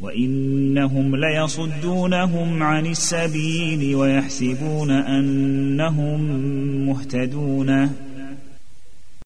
وإنهم ليصدونهم عن السبيل ويحسبون أنهم مهتدون.